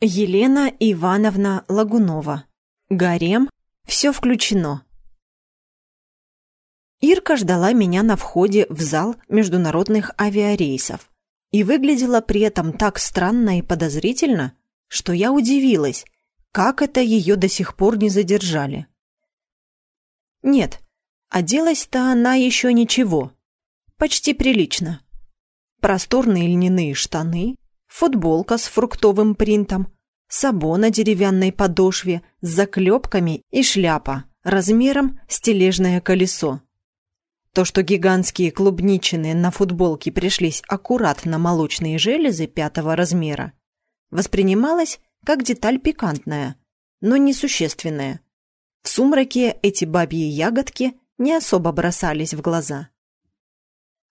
Елена Ивановна Лагунова. Гарем. Все включено. Ирка ждала меня на входе в зал международных авиарейсов и выглядела при этом так странно и подозрительно, что я удивилась, как это ее до сих пор не задержали. Нет, оделась-то она еще ничего, почти прилично. Просторные льняные штаны, футболка с фруктовым принтом, сабо на деревянной подошве с заклепками и шляпа размером с тележное колесо. То, что гигантские клубничины на футболке пришлись аккуратно на молочные железы пятого размера, воспринималось как деталь пикантная, но несущественная. В сумраке эти бабьи ягодки не особо бросались в глаза.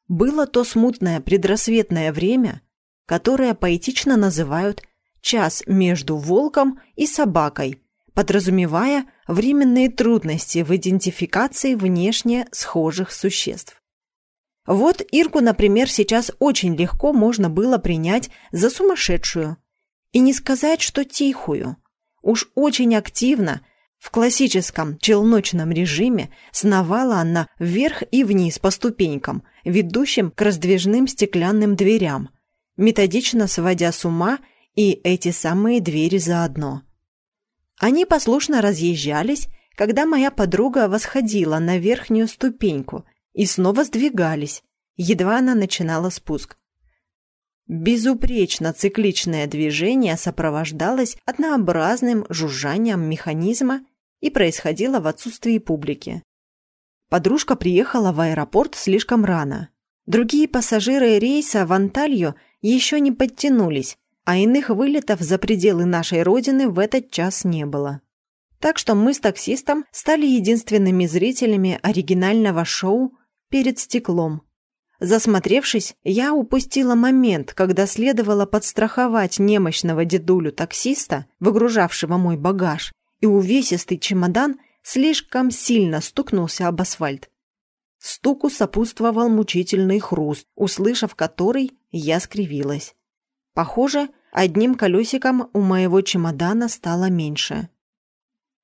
Было то смутное предрассветное время, которое поэтично называют «час между волком и собакой», подразумевая временные трудности в идентификации внешне схожих существ. Вот Ирку, например, сейчас очень легко можно было принять за сумасшедшую. И не сказать, что тихую. Уж очень активно, в классическом челночном режиме, сновала она вверх и вниз по ступенькам, ведущим к раздвижным стеклянным дверям, методично сводя с ума и эти самые двери заодно. Они послушно разъезжались, когда моя подруга восходила на верхнюю ступеньку и снова сдвигались, едва она начинала спуск. Безупречно цикличное движение сопровождалось однообразным жужжанием механизма и происходило в отсутствии публики. Подружка приехала в аэропорт слишком рано. Другие пассажиры рейса в Анталью еще не подтянулись, а иных вылетов за пределы нашей родины в этот час не было. Так что мы с таксистом стали единственными зрителями оригинального шоу перед стеклом. Засмотревшись, я упустила момент, когда следовало подстраховать немощного дедулю-таксиста, выгружавшего мой багаж, и увесистый чемодан слишком сильно стукнулся об асфальт. Стуку сопутствовал мучительный хруст, услышав который, я скривилась. Похоже, одним колесиком у моего чемодана стало меньше.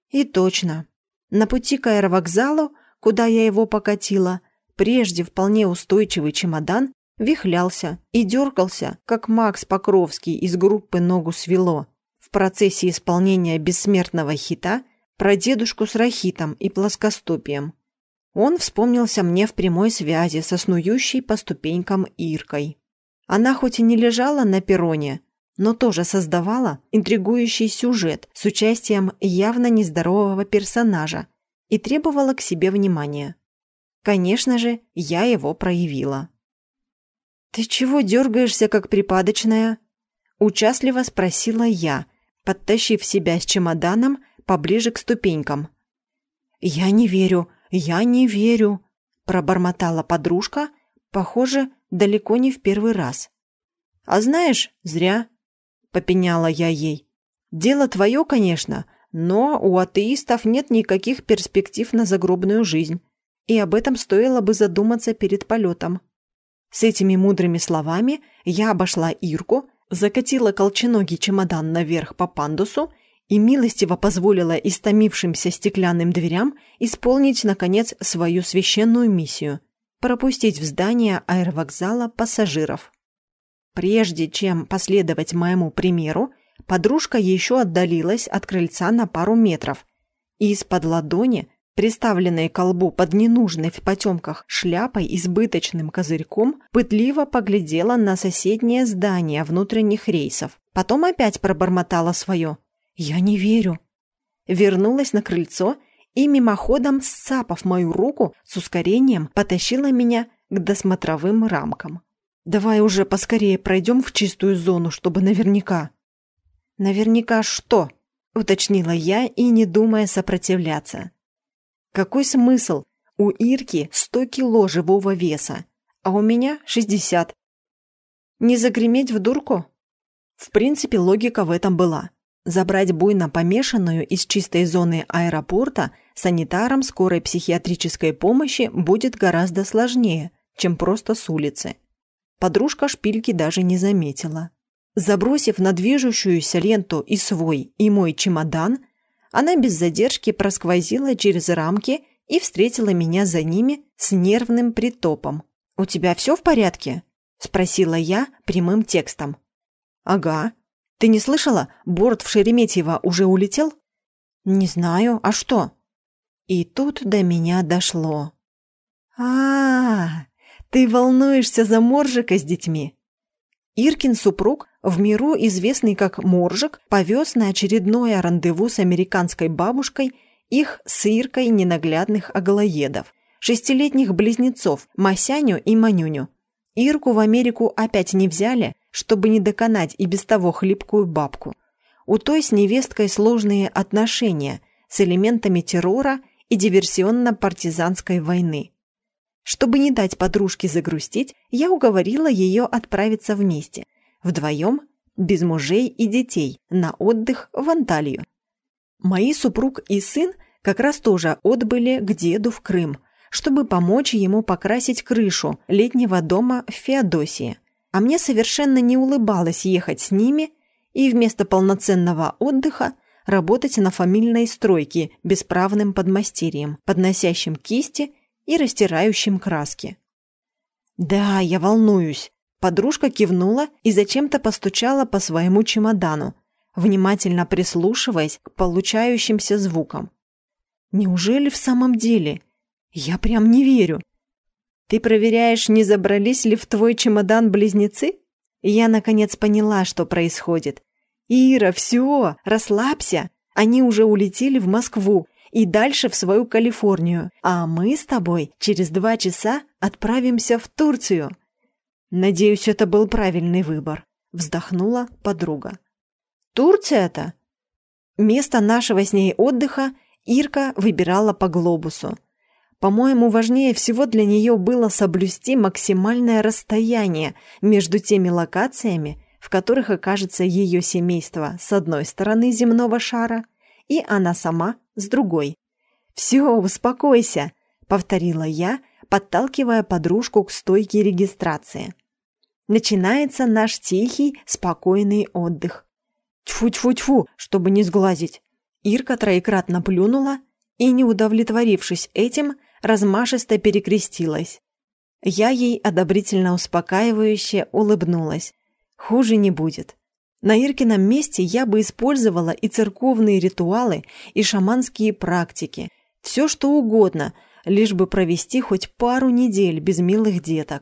И точно. На пути к аэровокзалу, куда я его покатила, прежде вполне устойчивый чемодан вихлялся и дергался, как Макс Покровский из группы «Ногу свело» в процессе исполнения бессмертного хита про дедушку с рахитом и плоскостопием. Он вспомнился мне в прямой связи со снующей по ступенькам Иркой. Она хоть и не лежала на перроне, но тоже создавала интригующий сюжет с участием явно нездорового персонажа и требовала к себе внимания. Конечно же, я его проявила. «Ты чего дергаешься, как припадочная?» Участливо спросила я, подтащив себя с чемоданом поближе к ступенькам. «Я не верю, я не верю», пробормотала подружка, похоже, далеко не в первый раз. «А знаешь, зря», — попеняла я ей. «Дело твое, конечно, но у атеистов нет никаких перспектив на загробную жизнь, и об этом стоило бы задуматься перед полетом». С этими мудрыми словами я обошла Ирку, закатила колченогий чемодан наверх по пандусу и милостиво позволила истомившимся стеклянным дверям исполнить, наконец, свою священную миссию — пропустить в здание аэровокзала пассажиров. Прежде чем последовать моему примеру, подружка еще отдалилась от крыльца на пару метров, и из-под ладони, приставленной к колбу под ненужной в потемках шляпой избыточным козырьком, пытливо поглядела на соседнее здание внутренних рейсов. Потом опять пробормотала свое «Я не верю». Вернулась на крыльцо и мимоходом, сцапав мою руку, с ускорением потащила меня к досмотровым рамкам. «Давай уже поскорее пройдем в чистую зону, чтобы наверняка». «Наверняка что?» — уточнила я и не думая сопротивляться. «Какой смысл? У Ирки сто кило живого веса, а у меня шестьдесят. Не загреметь в дурку?» В принципе, логика в этом была. Забрать буйно помешанную из чистой зоны аэропорта санитарам скорой психиатрической помощи будет гораздо сложнее, чем просто с улицы. Подружка шпильки даже не заметила. Забросив на движущуюся ленту и свой, и мой чемодан, она без задержки просквозила через рамки и встретила меня за ними с нервным притопом. «У тебя все в порядке?» – спросила я прямым текстом. «Ага. Ты не слышала, борт в Шереметьево уже улетел?» «Не знаю. А что?» И тут до меня дошло. а, -а, -а ты волнуешься за Моржика с детьми?» Иркин супруг, в миру известный как Моржик, повез на очередное рандеву с американской бабушкой их с Иркой ненаглядных аглоедов, шестилетних близнецов Масяню и Манюню. Ирку в Америку опять не взяли, чтобы не доконать и без того хлипкую бабку. У той с невесткой сложные отношения с элементами террора и диверсионно-партизанской войны. Чтобы не дать подружке загрустить, я уговорила ее отправиться вместе, вдвоем, без мужей и детей, на отдых в Анталию. Мои супруг и сын как раз тоже отбыли к деду в Крым, чтобы помочь ему покрасить крышу летнего дома в Феодосии. А мне совершенно не улыбалось ехать с ними и вместо полноценного отдыха работать на фамильной стройке бесправным подмастерьем, подносящим кисти и растирающим краски. «Да, я волнуюсь», – подружка кивнула и зачем-то постучала по своему чемодану, внимательно прислушиваясь к получающимся звукам. «Неужели в самом деле? Я прям не верю». «Ты проверяешь, не забрались ли в твой чемодан близнецы?» Я, наконец, поняла, что происходит. «Ира, все, расслабься. Они уже улетели в Москву и дальше в свою Калифорнию, а мы с тобой через два часа отправимся в Турцию». «Надеюсь, это был правильный выбор», — вздохнула подруга. «Турция-то?» Место нашего с ней отдыха Ирка выбирала по глобусу. По-моему, важнее всего для нее было соблюсти максимальное расстояние между теми локациями, в которых окажется ее семейство с одной стороны земного шара и она сама с другой. «Все, успокойся», — повторила я, подталкивая подружку к стойке регистрации. Начинается наш тихий, спокойный отдых. Тьфу-тьфу-тьфу, чтобы не сглазить. Ирка троекратно плюнула и, не удовлетворившись этим, размашисто перекрестилась. Я ей одобрительно успокаивающе улыбнулась. Хуже не будет. На Иркином месте я бы использовала и церковные ритуалы, и шаманские практики. Все что угодно, лишь бы провести хоть пару недель без милых деток.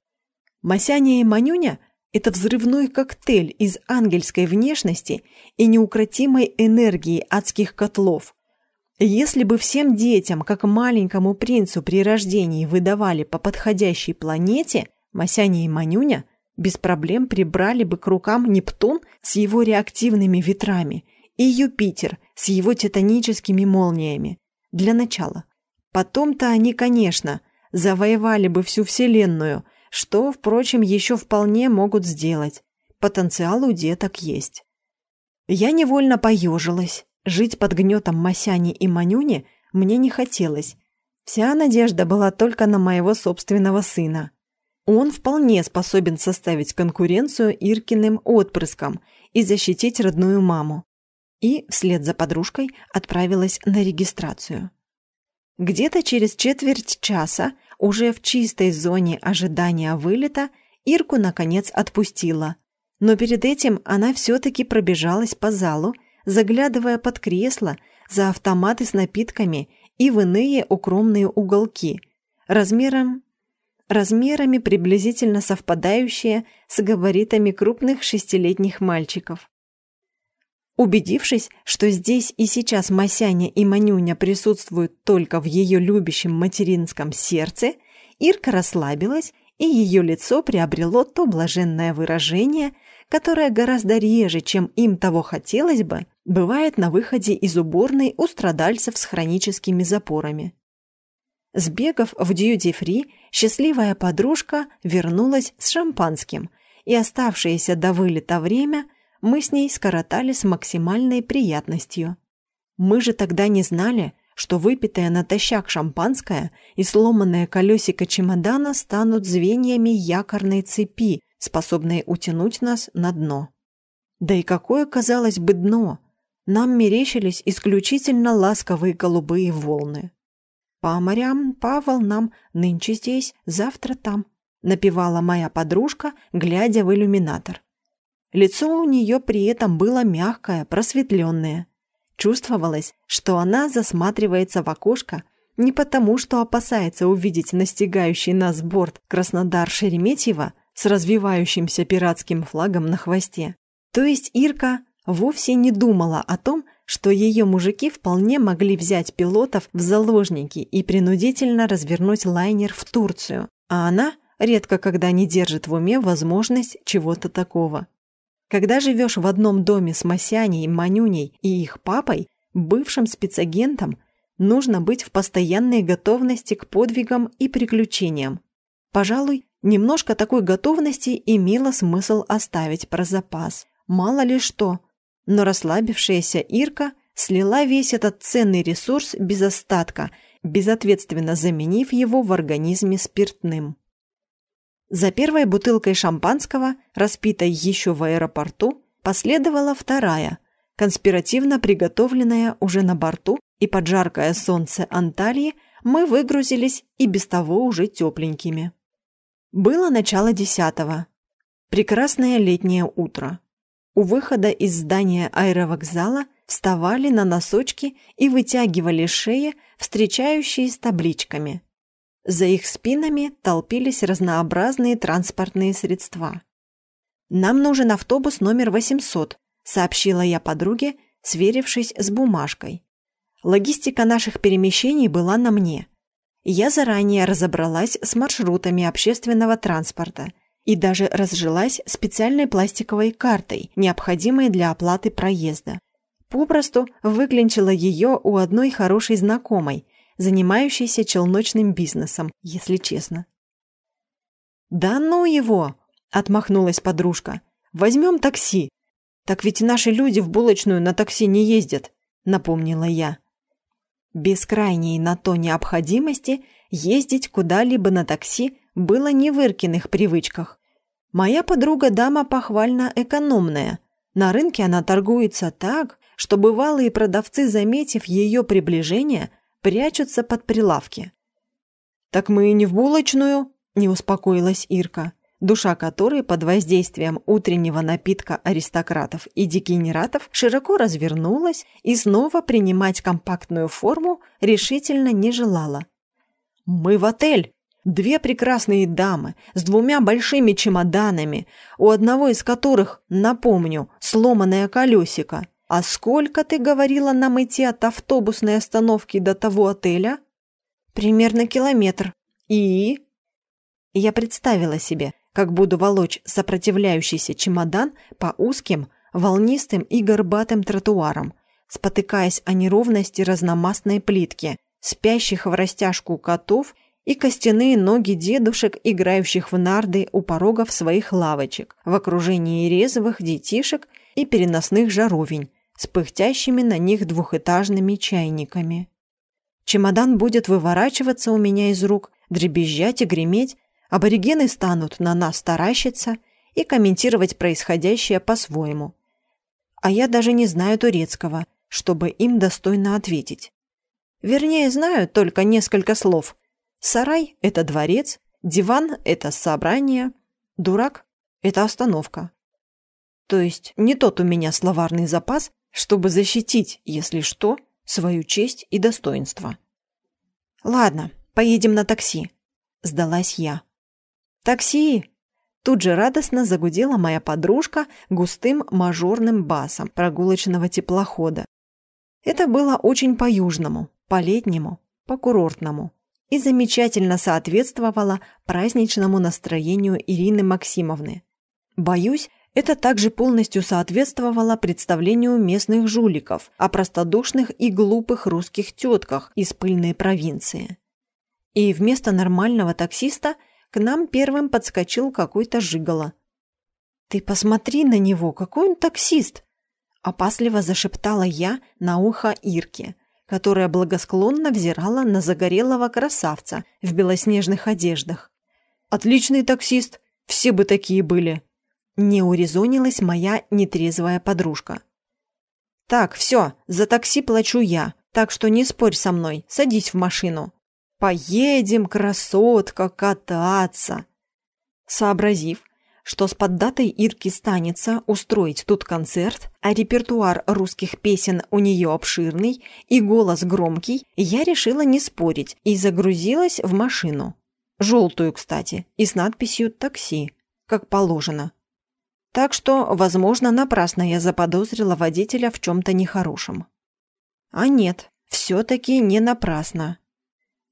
Масяня и Манюня – это взрывной коктейль из ангельской внешности и неукротимой энергии адских котлов. Если бы всем детям, как маленькому принцу при рождении, выдавали по подходящей планете, Масяня и Манюня без проблем прибрали бы к рукам Нептун с его реактивными ветрами и Юпитер с его титаническими молниями. Для начала. Потом-то они, конечно, завоевали бы всю Вселенную, что, впрочем, еще вполне могут сделать. Потенциал у деток есть. Я невольно поежилась. Жить под гнетом Масяни и Манюни мне не хотелось. Вся надежда была только на моего собственного сына. Он вполне способен составить конкуренцию Иркиным отпрыскам и защитить родную маму. И вслед за подружкой отправилась на регистрацию. Где-то через четверть часа, уже в чистой зоне ожидания вылета, Ирку наконец отпустила. Но перед этим она все-таки пробежалась по залу, заглядывая под кресло, за автоматы с напитками и в иные укромные уголки, размером размерами приблизительно совпадающие с габаритами крупных шестилетних мальчиков. Убедившись, что здесь и сейчас Масяня и Манюня присутствуют только в ее любящем материнском сердце, Ирка расслабилась, и ее лицо приобрело то блаженное выражение, которое гораздо реже, чем им того хотелось бы, бывает на выходе из уборной у страдальцев с хроническими запорами. Сбегав в дьюти-фри, счастливая подружка вернулась с шампанским, и оставшееся до вылета время мы с ней скоротали с максимальной приятностью. Мы же тогда не знали, что выпитое натощак шампанское и сломанное колесико чемодана станут звеньями якорной цепи, способной утянуть нас на дно. Да и какое, казалось бы, дно! Нам мерещились исключительно ласковые голубые волны. «По морям, по волнам, нынче здесь, завтра там», — напевала моя подружка, глядя в иллюминатор. Лицо у нее при этом было мягкое, просветленное. Чувствовалось, что она засматривается в окошко не потому, что опасается увидеть настигающий нас борт Краснодар-Шереметьево с развивающимся пиратским флагом на хвосте. То есть Ирка вовсе не думала о том, что ее мужики вполне могли взять пилотов в заложники и принудительно развернуть лайнер в Турцию, а она редко когда не держит в уме возможность чего-то такого. Когда живешь в одном доме с Масяней, Манюней и их папой, бывшим спецагентом, нужно быть в постоянной готовности к подвигам и приключениям. Пожалуй, немножко такой готовности имело смысл оставить про запас. Мало ли что. Но расслабившаяся Ирка слила весь этот ценный ресурс без остатка, безответственно заменив его в организме спиртным. За первой бутылкой шампанского, распитой еще в аэропорту, последовала вторая, конспиративно приготовленная уже на борту, и под жаркое солнце Анталии мы выгрузились и без того уже тепленькими. Было начало десятого. Прекрасное летнее утро. У выхода из здания аэровокзала вставали на носочки и вытягивали шеи, встречающие с табличками – за их спинами толпились разнообразные транспортные средства. «Нам нужен автобус номер 800», — сообщила я подруге, сверившись с бумажкой. Логистика наших перемещений была на мне. Я заранее разобралась с маршрутами общественного транспорта и даже разжилась специальной пластиковой картой, необходимой для оплаты проезда. Попросту выклинчила ее у одной хорошей знакомой, занимающийся челночным бизнесом, если честно. «Да ну его!» – отмахнулась подружка. «Возьмем такси. Так ведь наши люди в булочную на такси не ездят», – напомнила я. Без крайней на то необходимости ездить куда-либо на такси было не в Иркиных привычках. Моя подруга дама похвально экономная. На рынке она торгуется так, что бывалые продавцы, заметив ее приближение, прячутся под прилавки. «Так мы и не в булочную», – не успокоилась Ирка, душа которой под воздействием утреннего напитка аристократов и дегенератов широко развернулась и снова принимать компактную форму решительно не желала. «Мы в отель!» Две прекрасные дамы с двумя большими чемоданами, у одного из которых, напомню, сломанное колесико, «А сколько, ты говорила, нам идти от автобусной остановки до того отеля?» «Примерно километр. И?» Я представила себе, как буду волочь сопротивляющийся чемодан по узким, волнистым и горбатым тротуарам, спотыкаясь о неровности разномастной плитки, спящих в растяжку котов и костяные ноги дедушек, играющих в нарды у порогов своих лавочек, в окружении резвых детишек и переносных жаровень, с пыхтящими на них двухэтажными чайниками. Чемодан будет выворачиваться у меня из рук, дребезжать и греметь, аборигены станут на нас таращиться и комментировать происходящее по-своему. А я даже не знаю турецкого, чтобы им достойно ответить. Вернее, знаю только несколько слов. Сарай – это дворец, диван – это собрание, дурак – это остановка. То есть не тот у меня словарный запас, чтобы защитить, если что, свою честь и достоинство. «Ладно, поедем на такси», – сдалась я. «Такси!» Тут же радостно загудела моя подружка густым мажорным басом прогулочного теплохода. Это было очень по-южному, по-летнему, по-курортному и замечательно соответствовало праздничному настроению Ирины Максимовны. Боюсь, это также полностью соответствовало представлению местных жуликов о простодушных и глупых русских тетках из пыльной провинции. И вместо нормального таксиста к нам первым подскочил какой-то жиголо. «Ты посмотри на него, какой он таксист!» Опасливо зашептала я на ухо Ирке, которая благосклонно взирала на загорелого красавца в белоснежных одеждах. «Отличный таксист! Все бы такие были!» Не урезонилась моя нетрезвая подружка. «Так, все, за такси плачу я, так что не спорь со мной, садись в машину. Поедем, красотка, кататься!» Сообразив, что с поддатой Ирки станется устроить тут концерт, а репертуар русских песен у нее обширный и голос громкий, я решила не спорить и загрузилась в машину. Желтую, кстати, и с надписью «такси», как положено. Так что, возможно, напрасно я заподозрила водителя в чем-то нехорошем. А нет, все-таки не напрасно.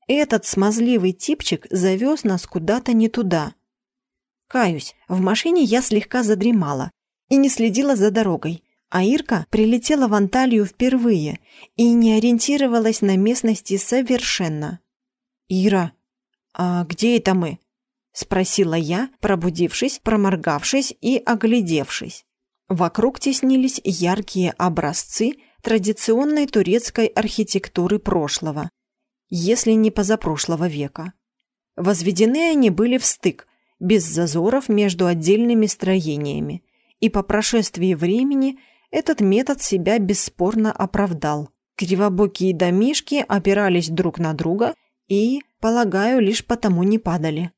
Этот смазливый типчик завез нас куда-то не туда – Каюсь, в машине я слегка задремала и не следила за дорогой, а Ирка прилетела в Анталию впервые и не ориентировалась на местности совершенно. «Ира, а где это мы?» — спросила я, пробудившись, проморгавшись и оглядевшись. Вокруг теснились яркие образцы традиционной турецкой архитектуры прошлого, если не позапрошлого века. Возведены они были в стык, без зазоров между отдельными строениями, и по прошествии времени этот метод себя бесспорно оправдал. Кривобокие домишки опирались друг на друга и, полагаю, лишь потому не падали.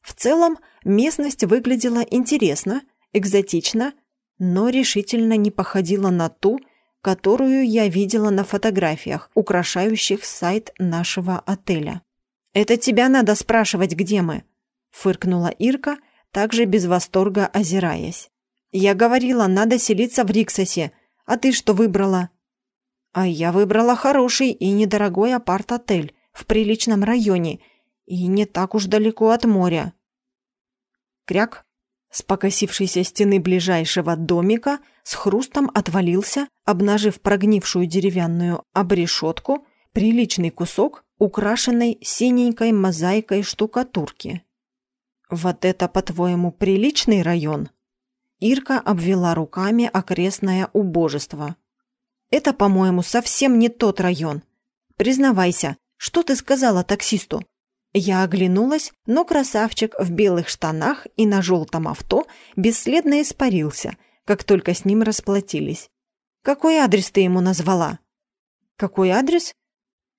В целом, местность выглядела интересно, экзотично, но решительно не походила на ту, которую я видела на фотографиях, украшающих сайт нашего отеля. «Это тебя надо спрашивать, где мы?» фыркнула Ирка, также без восторга озираясь. «Я говорила, надо селиться в Риксосе. А ты что выбрала?» «А я выбрала хороший и недорогой апарт-отель в приличном районе и не так уж далеко от моря». Кряк с покосившейся стены ближайшего домика с хрустом отвалился, обнажив прогнившую деревянную обрешетку, приличный кусок, украшенной синенькой мозаикой штукатурки. «Вот это, по-твоему, приличный район?» Ирка обвела руками окрестное убожество. «Это, по-моему, совсем не тот район. Признавайся, что ты сказала таксисту?» Я оглянулась, но красавчик в белых штанах и на желтом авто бесследно испарился, как только с ним расплатились. «Какой адрес ты ему назвала?» «Какой адрес?»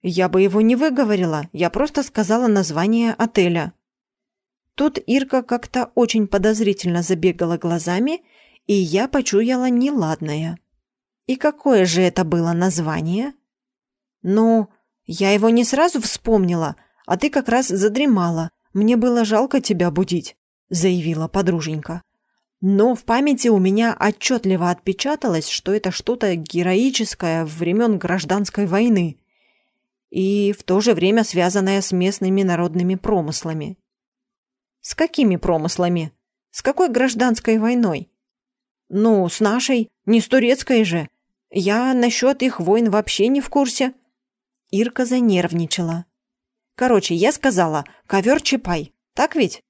«Я бы его не выговорила, я просто сказала название отеля». Тут Ирка как-то очень подозрительно забегала глазами, и я почуяла неладное. И какое же это было название? Ну, я его не сразу вспомнила, а ты как раз задремала. Мне было жалко тебя будить, заявила подруженька. Но в памяти у меня отчетливо отпечаталось, что это что-то героическое времен гражданской войны и в то же время связанное с местными народными промыслами. С какими промыслами? С какой гражданской войной? Ну, с нашей, не с турецкой же. Я насчет их войн вообще не в курсе. Ирка занервничала. Короче, я сказала, ковер-чапай, так ведь?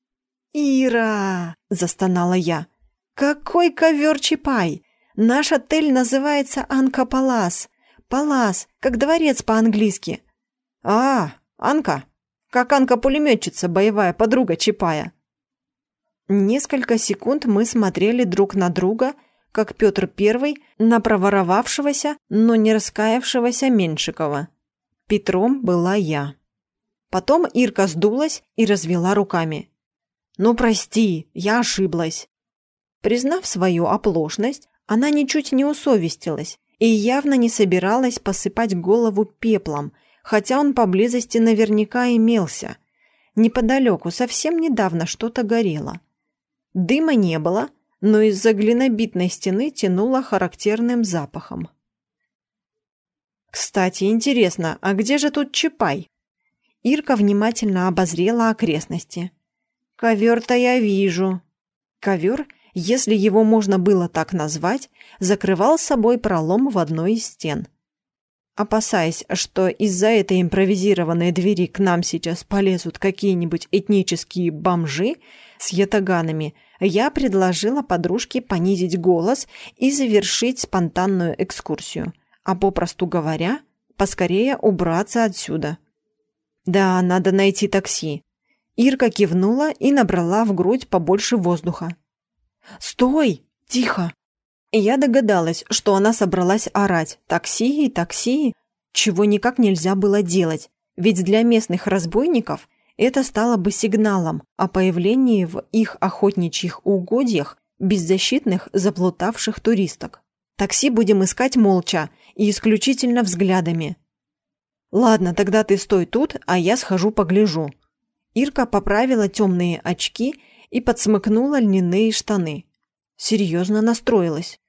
«Ира!» – застонала я. «Какой ковер-чапай? Наш отель называется Анка Палас. Палас, как дворец по-английски». «А, Анка, как Анка-пулеметчица, боевая подруга Чапая. Несколько секунд мы смотрели друг на друга, как Петр Первый на проворовавшегося, но не раскаявшегося Меншикова. Петром была я. Потом Ирка сдулась и развела руками. «Ну, прости, я ошиблась». Признав свою оплошность, она ничуть не усовестилась и явно не собиралась посыпать голову пеплом – хотя он поблизости наверняка имелся. Неподалеку совсем недавно что-то горело. Дыма не было, но из-за глинобитной стены тянуло характерным запахом. «Кстати, интересно, а где же тут Чапай?» Ирка внимательно обозрела окрестности. «Ковер-то я вижу». Ковер, если его можно было так назвать, закрывал собой пролом в одной из стен – Опасаясь, что из-за этой импровизированной двери к нам сейчас полезут какие-нибудь этнические бомжи с ятаганами, я предложила подружке понизить голос и завершить спонтанную экскурсию, а попросту говоря, поскорее убраться отсюда. «Да, надо найти такси». Ирка кивнула и набрала в грудь побольше воздуха. «Стой! Тихо!» Я догадалась, что она собралась орать «такси такси», чего никак нельзя было делать, ведь для местных разбойников это стало бы сигналом о появлении в их охотничьих угодьях беззащитных заплутавших туристок. Такси будем искать молча и исключительно взглядами. Ладно, тогда ты стой тут, а я схожу погляжу. Ирка поправила темные очки и подсмыкнула льняные штаны. Серьезно настроилась.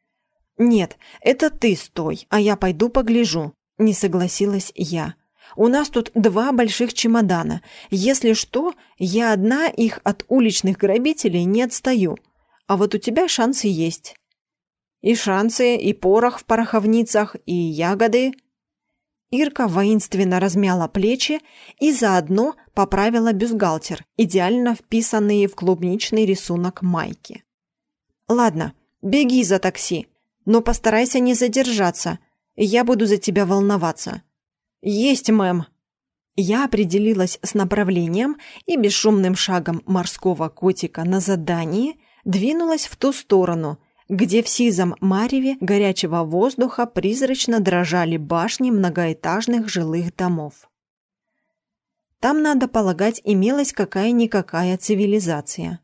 «Нет, это ты стой, а я пойду погляжу», – не согласилась я. «У нас тут два больших чемодана. Если что, я одна их от уличных грабителей не отстаю. А вот у тебя шансы есть. И шансы, и порох в пороховницах, и ягоды. Ирка воинственно размяла плечи и заодно поправила бюстгальтер, идеально вписанные в клубничный рисунок майки. «Ладно, беги за такси, но постарайся не задержаться, я буду за тебя волноваться». «Есть, мэм!» Я определилась с направлением и бесшумным шагом морского котика на задании двинулась в ту сторону – где в сизом мареве горячего воздуха призрачно дрожали башни многоэтажных жилых домов. Там, надо полагать, имелась какая-никакая цивилизация.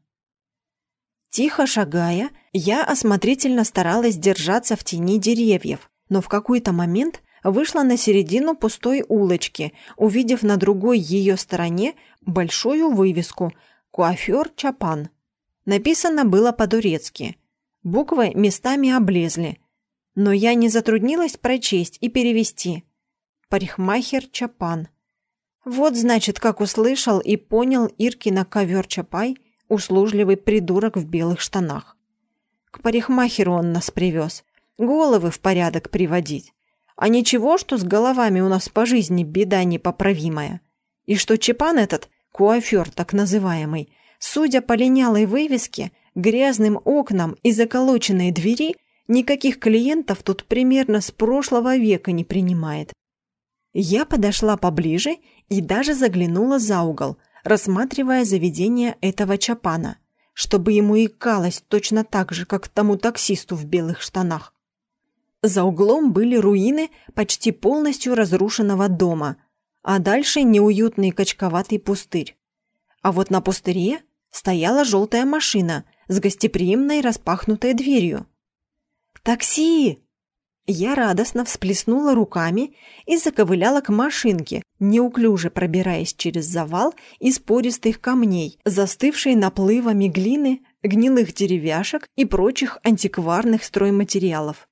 Тихо шагая, я осмотрительно старалась держаться в тени деревьев, но в какой-то момент вышла на середину пустой улочки, увидев на другой ее стороне большую вывеску «Куафер Чапан». Написано было по-турецки – Буквы местами облезли, но я не затруднилась прочесть и перевести. Парикмахер Чапан. Вот, значит, как услышал и понял Иркина ковер Чапай, услужливый придурок в белых штанах. К парикмахеру он нас привез. Головы в порядок приводить. А ничего, что с головами у нас по жизни беда непоправимая. И что Чапан этот, куафер так называемый, судя по линялой вывеске, грязным окнам и заколоченной двери никаких клиентов тут примерно с прошлого века не принимает. Я подошла поближе и даже заглянула за угол, рассматривая заведение этого чапана, чтобы ему икалось точно так же, как тому таксисту в белых штанах. За углом были руины почти полностью разрушенного дома, а дальше неуютный качковатый пустырь. А вот на пустыре стояла желтая машина – с гостеприимной распахнутой дверью. «Такси!» Я радостно всплеснула руками и заковыляла к машинке, неуклюже пробираясь через завал из пористых камней, застывшей наплывами глины, гнилых деревяшек и прочих антикварных стройматериалов.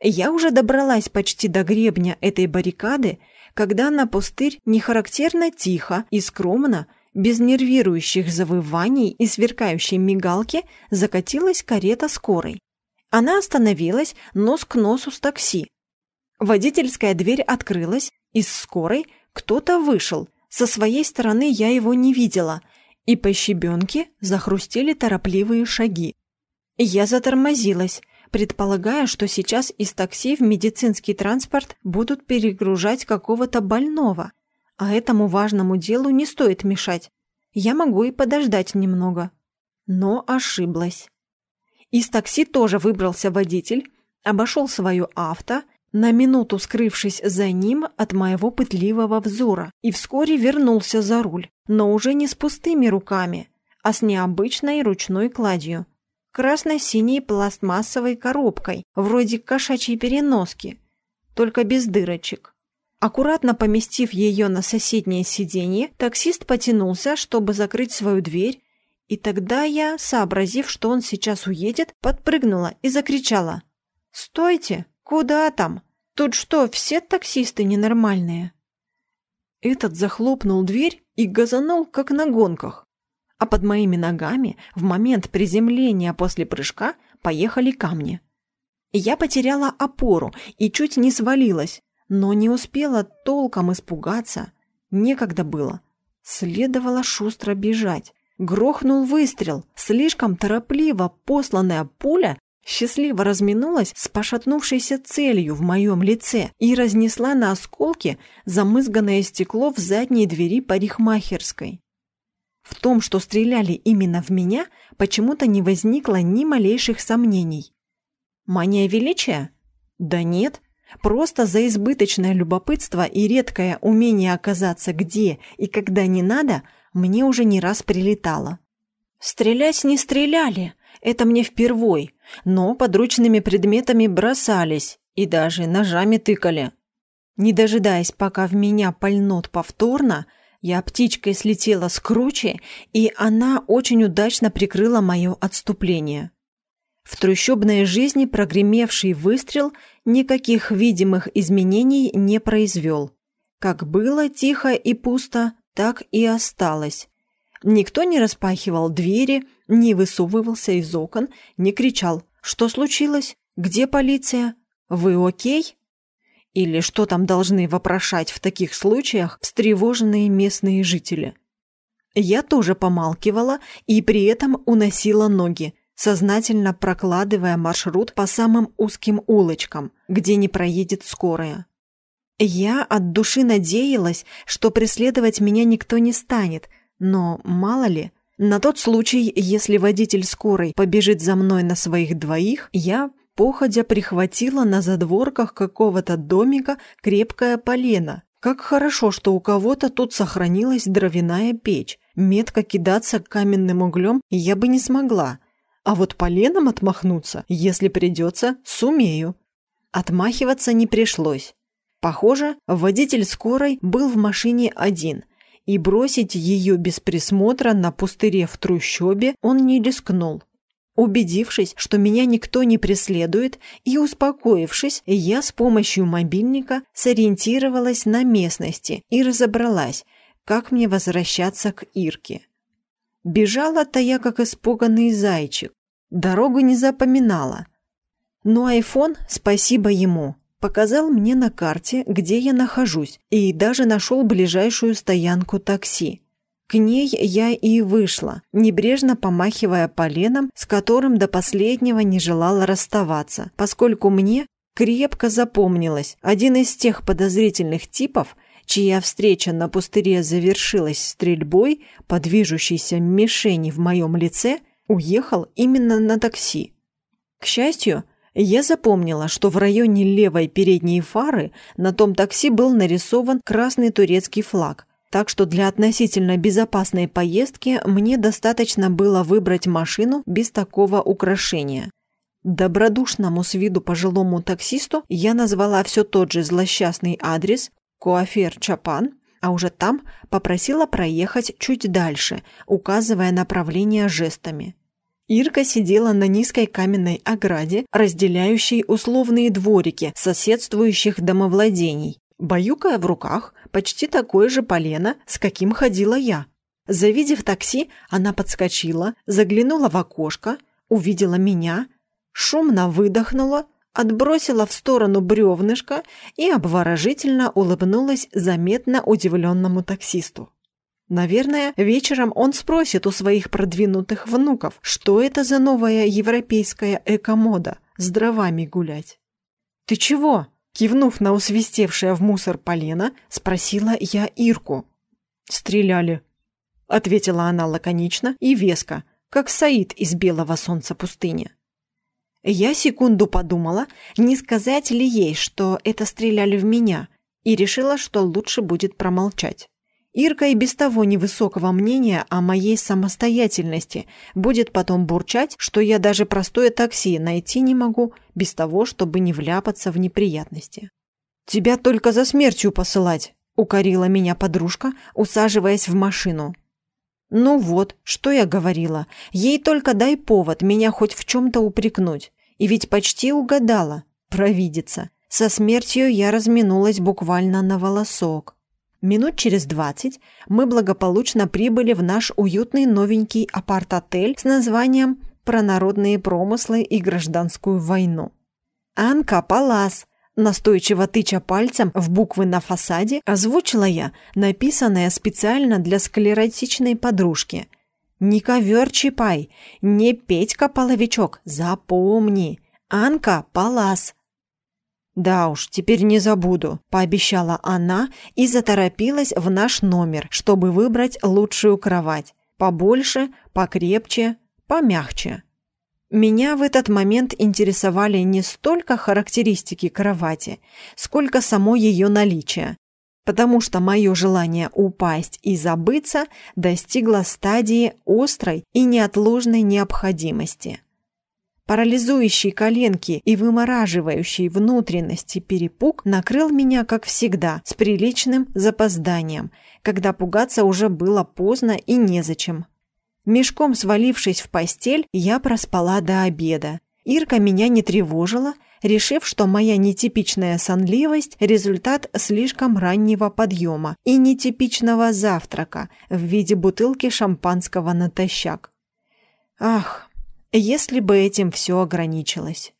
Я уже добралась почти до гребня этой баррикады, когда на пустырь нехарактерно тихо и скромно без нервирующих завываний и сверкающей мигалки закатилась карета скорой. Она остановилась нос к носу с такси. Водительская дверь открылась, из скорой кто-то вышел. Со своей стороны я его не видела, и по щебенке захрустели торопливые шаги. Я затормозилась, предполагая, что сейчас из такси в медицинский транспорт будут перегружать какого-то больного – а этому важному делу не стоит мешать. Я могу и подождать немного. Но ошиблась. Из такси тоже выбрался водитель, обошел свое авто, на минуту скрывшись за ним от моего пытливого взора, и вскоре вернулся за руль, но уже не с пустыми руками, а с необычной ручной кладью. Красно-синей пластмассовой коробкой, вроде кошачьей переноски, только без дырочек. Аккуратно поместив ее на соседнее сиденье, таксист потянулся, чтобы закрыть свою дверь, и тогда я, сообразив, что он сейчас уедет, подпрыгнула и закричала. «Стойте! Куда там? Тут что, все таксисты ненормальные?» Этот захлопнул дверь и газанул, как на гонках. А под моими ногами в момент приземления после прыжка поехали камни. Я потеряла опору и чуть не свалилась, но не успела толком испугаться. Некогда было. Следовало шустро бежать. Грохнул выстрел. Слишком торопливо посланная пуля счастливо разминулась с пошатнувшейся целью в моем лице и разнесла на осколки замызганное стекло в задней двери парикмахерской. В том, что стреляли именно в меня, почему-то не возникло ни малейших сомнений. Мания величия? Да нет, просто за избыточное любопытство и редкое умение оказаться где и когда не надо, мне уже не раз прилетало. Стрелять не стреляли, это мне впервой, но подручными предметами бросались и даже ножами тыкали. Не дожидаясь, пока в меня пальнут повторно, я птичкой слетела с кручи, и она очень удачно прикрыла мое отступление. В трущобной жизни прогремевший выстрел никаких видимых изменений не произвел. Как было тихо и пусто, так и осталось. Никто не распахивал двери, не высовывался из окон, не кричал «Что случилось? Где полиция? Вы окей?» Или что там должны вопрошать в таких случаях встревоженные местные жители? Я тоже помалкивала и при этом уносила ноги, сознательно прокладывая маршрут по самым узким улочкам, где не проедет скорая. Я от души надеялась, что преследовать меня никто не станет, но мало ли, на тот случай, если водитель скорой побежит за мной на своих двоих, я походя прихватила на задворках какого-то домика крепкое полено. Как хорошо, что у кого-то тут сохранилась дровяная печь. Метко кидаться каменным углем я бы не смогла. А вот поленом отмахнуться, если придется, сумею. Отмахиваться не пришлось. Похоже, водитель скорой был в машине один, и бросить ее без присмотра на пустыре в трущобе он не рискнул. Убедившись, что меня никто не преследует, и успокоившись, я с помощью мобильника сориентировалась на местности и разобралась, как мне возвращаться к Ирке. Бежала-то я, как испуганный зайчик, дорогу не запоминала. Но айфон, спасибо ему, показал мне на карте, где я нахожусь, и даже нашел ближайшую стоянку такси. К ней я и вышла, небрежно помахивая поленом, с которым до последнего не желала расставаться, поскольку мне крепко запомнилось один из тех подозрительных типов, чья встреча на пустыре завершилась стрельбой по движущейся мишени в моем лице, уехал именно на такси. К счастью, я запомнила, что в районе левой передней фары на том такси был нарисован красный турецкий флаг – так что для относительно безопасной поездки мне достаточно было выбрать машину без такого украшения. Добродушному с виду пожилому таксисту я назвала все тот же злосчастный адрес Куафер Чапан, а уже там попросила проехать чуть дальше, указывая направление жестами. Ирка сидела на низкой каменной ограде, разделяющей условные дворики соседствующих домовладений, баюкая в руках почти такое же полено, с каким ходила я. Завидев такси, она подскочила, заглянула в окошко, увидела меня, шумно выдохнула, отбросила в сторону бревнышко и обворожительно улыбнулась заметно удивленному таксисту. Наверное, вечером он спросит у своих продвинутых внуков, что это за новая европейская экомода с дровами гулять. «Ты чего?» Кивнув на усвистевшее в мусор полено, спросила я Ирку. «Стреляли», — ответила она лаконично и веско, как Саид из белого солнца пустыни. Я секунду подумала, не сказать ли ей, что это стреляли в меня, и решила, что лучше будет промолчать. Ирка и без того невысокого мнения о моей самостоятельности будет потом бурчать, что я даже простое такси найти не могу, без того, чтобы не вляпаться в неприятности. «Тебя только за смертью посылать», — укорила меня подружка, усаживаясь в машину. «Ну вот, что я говорила. Ей только дай повод меня хоть в чем-то упрекнуть. И ведь почти угадала. Провидица. Со смертью я разминулась буквально на волосок. Минут через двадцать мы благополучно прибыли в наш уютный новенький апарт-отель с названием «Про народные промыслы и гражданскую войну». «Анка Палас», настойчиво тыча пальцем в буквы на фасаде, озвучила я, написанное специально для склеротичной подружки. «Не ковер чипай, не Петька Половичок, запомни, Анка Палас, «Да уж, теперь не забуду», – пообещала она и заторопилась в наш номер, чтобы выбрать лучшую кровать. Побольше, покрепче, помягче. Меня в этот момент интересовали не столько характеристики кровати, сколько само ее наличие, потому что мое желание упасть и забыться достигло стадии острой и неотложной необходимости. Парализующий коленки и вымораживающий внутренности перепуг накрыл меня, как всегда, с приличным запозданием, когда пугаться уже было поздно и незачем. Мешком свалившись в постель, я проспала до обеда. Ирка меня не тревожила, решив, что моя нетипичная сонливость – результат слишком раннего подъема и нетипичного завтрака в виде бутылки шампанского натощак. Ах, если бы этим все ограничилось.